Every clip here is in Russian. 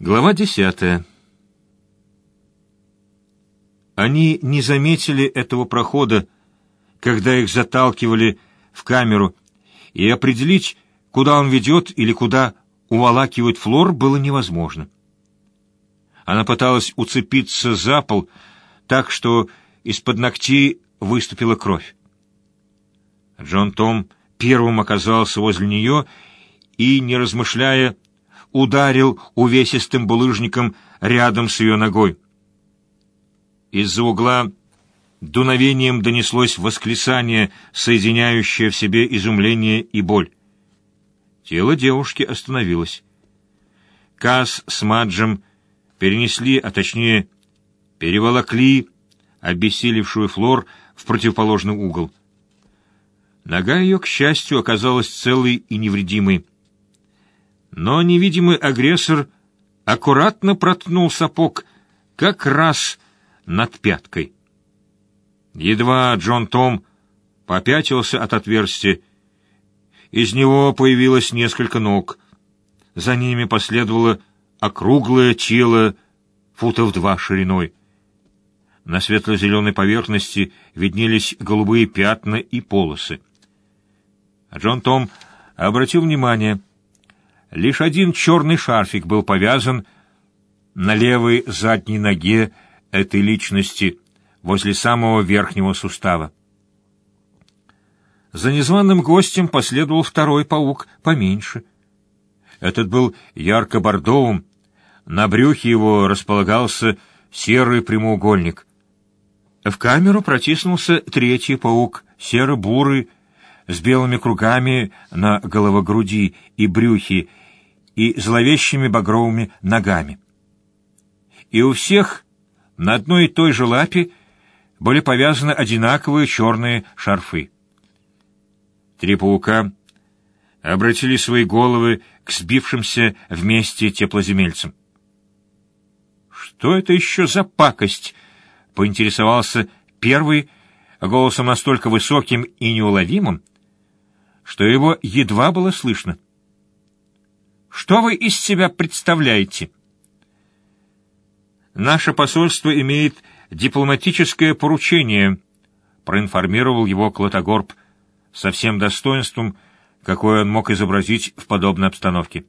Глава десятая. Они не заметили этого прохода, когда их заталкивали в камеру, и определить, куда он ведет или куда уволакивает Флор, было невозможно. Она пыталась уцепиться за пол так, что из-под ногтей выступила кровь. Джон Том первым оказался возле нее и, не размышляя, ударил увесистым булыжником рядом с ее ногой. Из-за угла дуновением донеслось восклицание, соединяющее в себе изумление и боль. Тело девушки остановилось. Каз с Маджем перенесли, а точнее переволокли обессилевшую Флор в противоположный угол. Нога ее, к счастью, оказалась целой и невредимой но невидимый агрессор аккуратно проткнул сапог как раз над пяткой. Едва Джон Том попятился от отверстия, из него появилось несколько ног. За ними последовало округлое тело футов два шириной. На светло-зеленой поверхности виднелись голубые пятна и полосы. Джон Том обратил внимание — Лишь один черный шарфик был повязан на левой задней ноге этой личности возле самого верхнего сустава. За незваным гостем последовал второй паук, поменьше. Этот был ярко-бордовым, на брюхе его располагался серый прямоугольник. В камеру протиснулся третий паук, серо-бурый, с белыми кругами на головогруди и брюхе и зловещими багровыми ногами. И у всех на одной и той же лапе были повязаны одинаковые черные шарфы. Три паука обратили свои головы к сбившимся вместе теплоземельцам. «Что это еще за пакость?» — поинтересовался первый, голосом настолько высоким и неуловимым, что его едва было слышно. Что вы из себя представляете? Наше посольство имеет дипломатическое поручение, проинформировал его Клотогорб со всем достоинством, какое он мог изобразить в подобной обстановке.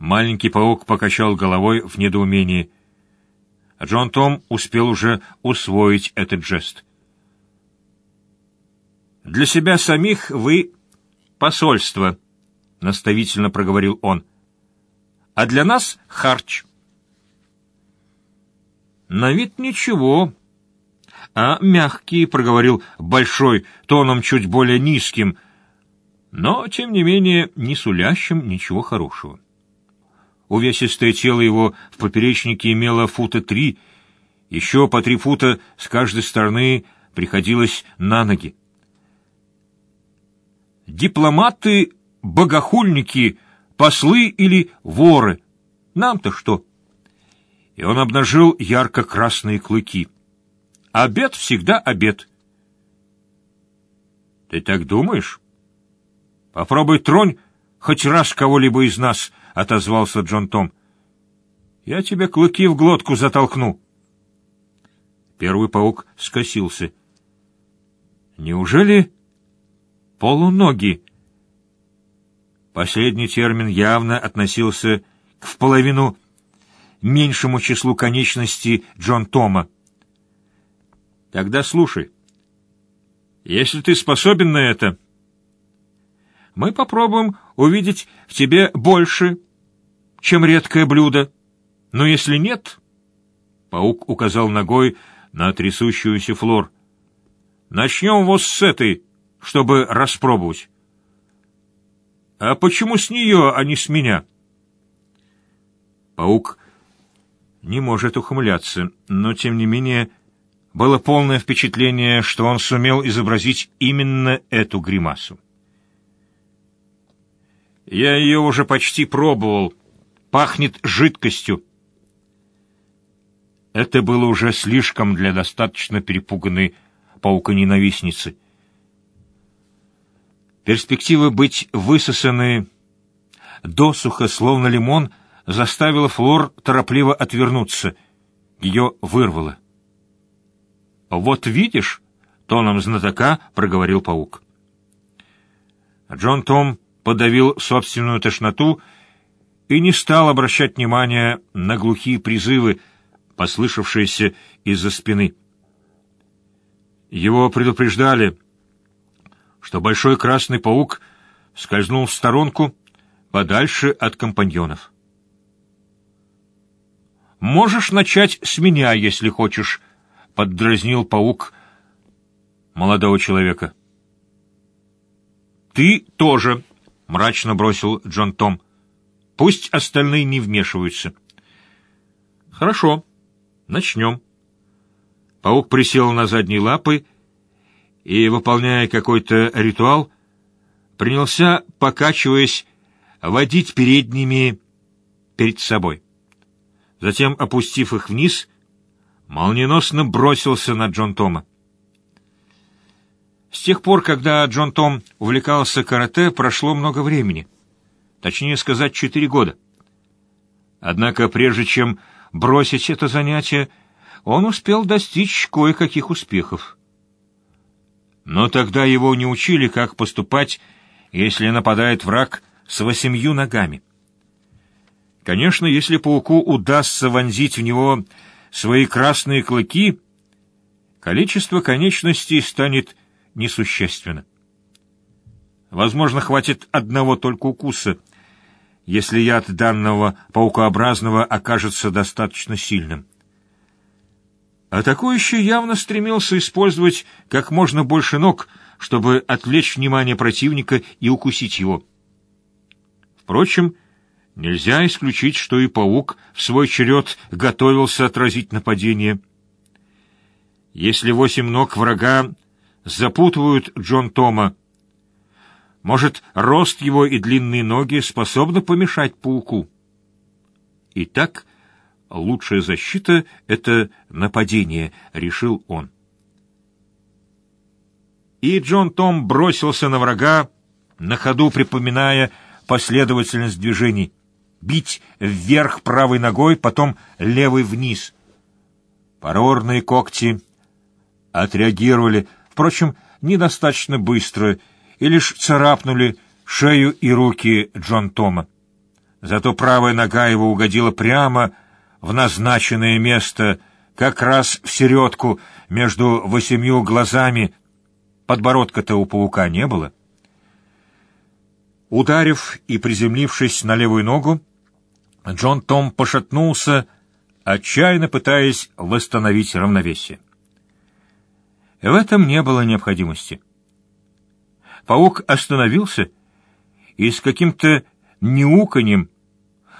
Маленький паук покачал головой в недоумении. Джон Том успел уже усвоить этот жест. «Для себя самих вы — посольство», — наставительно проговорил он. «А для нас — харч». «На вид ничего, а мягкий», — проговорил Большой, тоном чуть более низким, но, тем не менее, не сулящим ничего хорошего. Увесистое тело его в поперечнике имело фута три, еще по три фута с каждой стороны приходилось на ноги. Дипломаты богохульники, послы или воры. Нам-то что? И он обнажил ярко-красные клыки. Обед всегда обед. Ты так думаешь? Попробуй тронь хоть раз кого-либо из нас, — отозвался Джон Том. Я тебе клыки в глотку затолкну. Первый паук скосился. Неужели полуноги? Последний термин явно относился к в половину меньшему числу конечностей Джон Тома. Тогда слушай. Если ты способен на это, мы попробуем увидеть в тебе больше, чем редкое блюдо. Но если нет... Паук указал ногой на трясущуюся флор. Начнем вот с этой, чтобы распробовать. «А почему с нее, а не с меня?» Паук не может ухмыляться, но, тем не менее, было полное впечатление, что он сумел изобразить именно эту гримасу. «Я ее уже почти пробовал. Пахнет жидкостью». Это было уже слишком для достаточно перепуганной паука-ненавистницы. Перспектива быть высосанной досуха, словно лимон, заставило Флор торопливо отвернуться. Ее вырвало. «Вот видишь», — тоном знатока проговорил паук. Джон Том подавил собственную тошноту и не стал обращать внимания на глухие призывы, послышавшиеся из-за спины. Его предупреждали, что большой красный паук скользнул в сторонку, подальше от компаньонов. «Можешь начать с меня, если хочешь», — поддразнил паук молодого человека. «Ты тоже», — мрачно бросил Джон Том. «Пусть остальные не вмешиваются». «Хорошо, начнем». Паук присел на задние лапы и, выполняя какой-то ритуал, принялся, покачиваясь, водить передними перед собой. Затем, опустив их вниз, молниеносно бросился на Джон Тома. С тех пор, когда Джон Том увлекался карате, прошло много времени. Точнее сказать, четыре года. Однако прежде чем бросить это занятие, он успел достичь кое-каких успехов. Но тогда его не учили, как поступать, если нападает враг с восемью ногами. Конечно, если пауку удастся вонзить в него свои красные клыки, количество конечностей станет несущественно. Возможно, хватит одного только укуса, если яд данного паукообразного окажется достаточно сильным. Атакующий явно стремился использовать как можно больше ног, чтобы отвлечь внимание противника и укусить его. Впрочем, нельзя исключить, что и паук в свой черед готовился отразить нападение. Если восемь ног врага запутывают Джон Тома, может, рост его и длинные ноги способны помешать пауку? Итак, лучшая защита — это нападение, — решил он. И Джон Том бросился на врага, на ходу припоминая последовательность движений. Бить вверх правой ногой, потом левой вниз. Парорные когти отреагировали, впрочем, недостаточно быстро, и лишь царапнули шею и руки Джон Тома. Зато правая нога его угодила прямо в назначенное место, как раз в середку между восемью глазами. Подбородка-то у паука не было. Ударив и приземлившись на левую ногу, Джон Том пошатнулся, отчаянно пытаясь восстановить равновесие. В этом не было необходимости. Паук остановился и с каким-то неуканьем,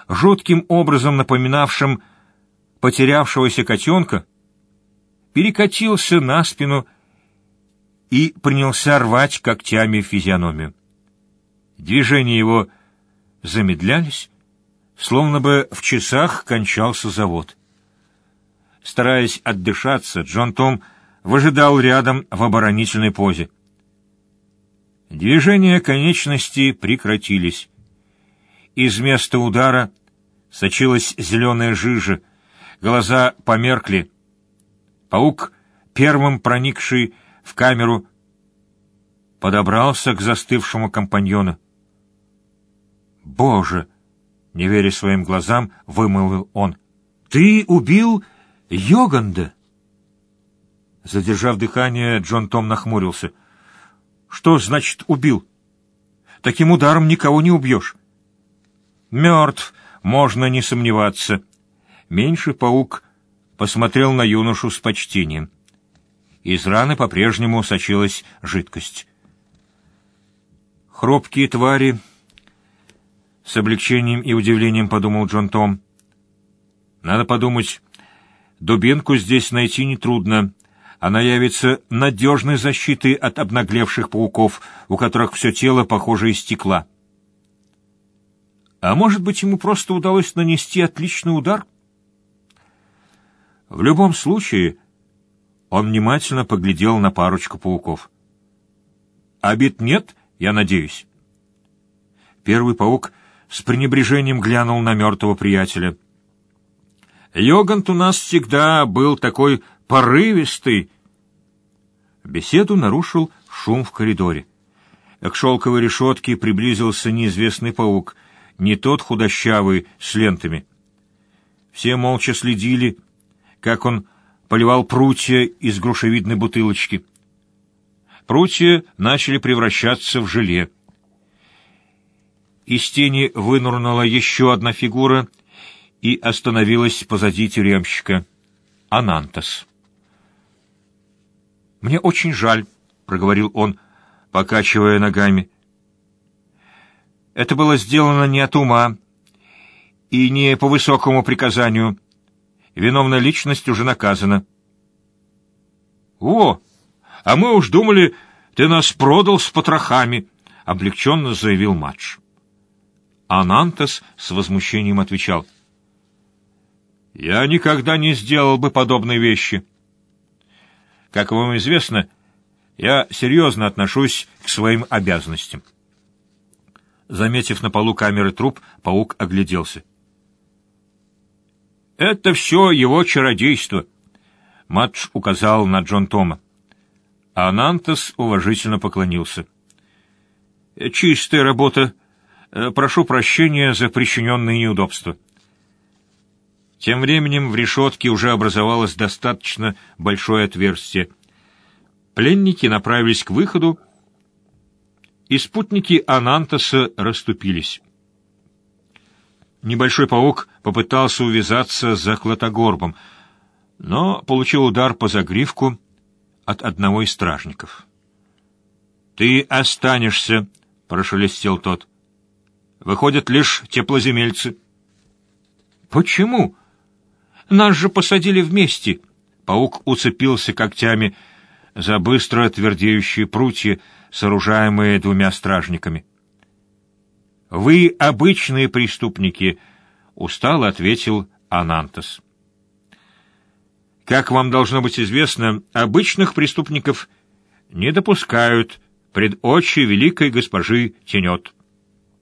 жутким образом напоминавшим потерявшегося котенка, перекатился на спину и принялся рвать когтями физиономию. Движения его замедлялись, словно бы в часах кончался завод. Стараясь отдышаться, Джон Том выжидал рядом в оборонительной позе. Движения конечностей прекратились. Из места удара сочилась зеленая жижа, глаза померкли. Паук, первым проникший в камеру, подобрался к застывшему компаньону. «Боже!» — не веря своим глазам, вымолвил он. «Ты убил Йоганда?» Задержав дыхание, Джон Том нахмурился. «Что значит убил? Таким ударом никого не убьешь». «Мертв, можно не сомневаться». Меньший паук посмотрел на юношу с почтением. Из раны по-прежнему сочилась жидкость. Хрупкие твари с облегчением и удивлением подумал Джон Том. Надо подумать, дубинку здесь найти нетрудно. Она явится надежной защитой от обнаглевших пауков, у которых все тело похоже из стекла. А может быть, ему просто удалось нанести отличный удар? В любом случае, он внимательно поглядел на парочку пауков. «Обид нет, я надеюсь?» Первый паук с пренебрежением глянул на мертвого приятеля. «Йогант у нас всегда был такой порывистый». Беседу нарушил шум в коридоре. К шелковой решетке приблизился неизвестный паук, не тот худощавый с лентами. Все молча следили, как он поливал прутья из грушевидной бутылочки. Прутья начали превращаться в желе. Из тени вынурнула еще одна фигура и остановилась позади тюремщика. Анантас. «Мне очень жаль», — проговорил он, покачивая ногами. «Это было сделано не от ума и не по высокому приказанию. Виновная личность уже наказана». «О, а мы уж думали, ты нас продал с потрохами», — облегченно заявил Мадж. Анантас с возмущением отвечал. «Я никогда не сделал бы подобной вещи. Как вам известно, я серьезно отношусь к своим обязанностям». Заметив на полу камеры труп, паук огляделся. «Это все его чародейство», — Мадж указал на Джон Тома. Анантас уважительно поклонился. «Чистая работа», Э, прошу прощения за причиненные неудобства. Тем временем в решетке уже образовалось достаточно большое отверстие. Пленники направились к выходу, и спутники Анантаса расступились. Небольшой паук попытался увязаться за Клотогорбом, но получил удар по загривку от одного из стражников. «Ты останешься», — прошелестел тот выходят лишь теплоземельцы. Почему? Нас же посадили вместе. Паук уцепился когтями за быстро твердеющие прутья, сооружаемые двумя стражниками. «Вы обычные преступники», — устало ответил Анантас. «Как вам должно быть известно, обычных преступников не допускают пред очи великой госпожи Тенет».